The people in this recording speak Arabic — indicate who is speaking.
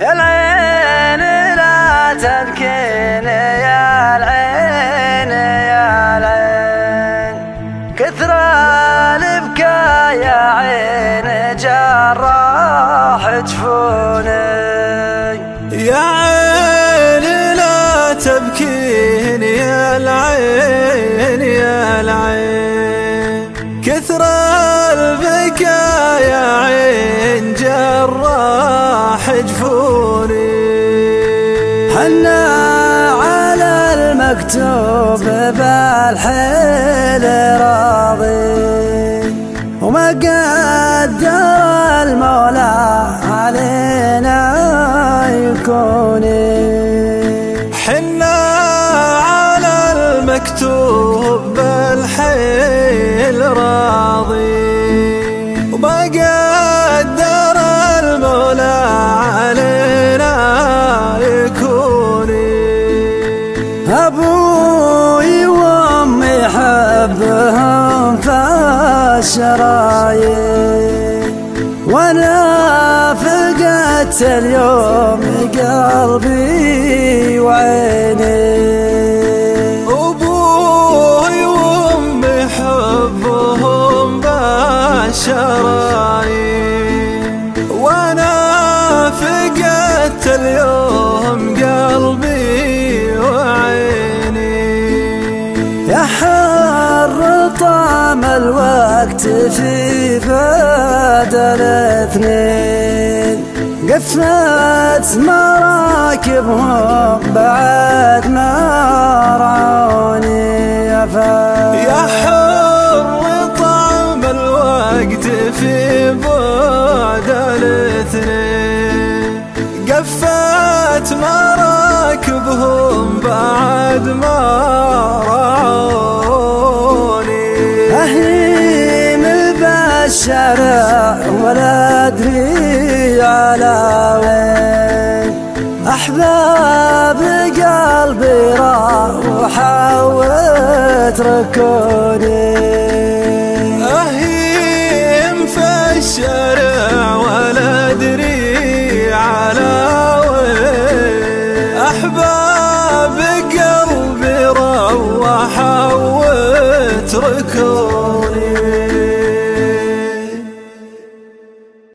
Speaker 1: العين لا تبكين يا العين يا العين. كثر البكاء يا عين جراح جفوني
Speaker 2: يا عين لا تبكين يا العين يا العين. كثر البكاء يا عين جراح جفوني
Speaker 1: حنا على المكتوب بالحيل راضي. وما قدر المولى علينا يكون.
Speaker 2: حنا على المكتوب بالحيل راضي. وما قدر
Speaker 1: فالشرايين وأنا فقدت اليوم قلبي. طعم الوقت في بدل اثنين. قفت مراكبهم بعد ما رعوني يا فا
Speaker 2: يا حر طعم الوقت في بعد الاثنين قفت مراكبهم بعد ما
Speaker 1: أهيم بالشارع ولا أدري على وين. أحباب قلبي راحوا واتركوني.
Speaker 2: اتركوني